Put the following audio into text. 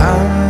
And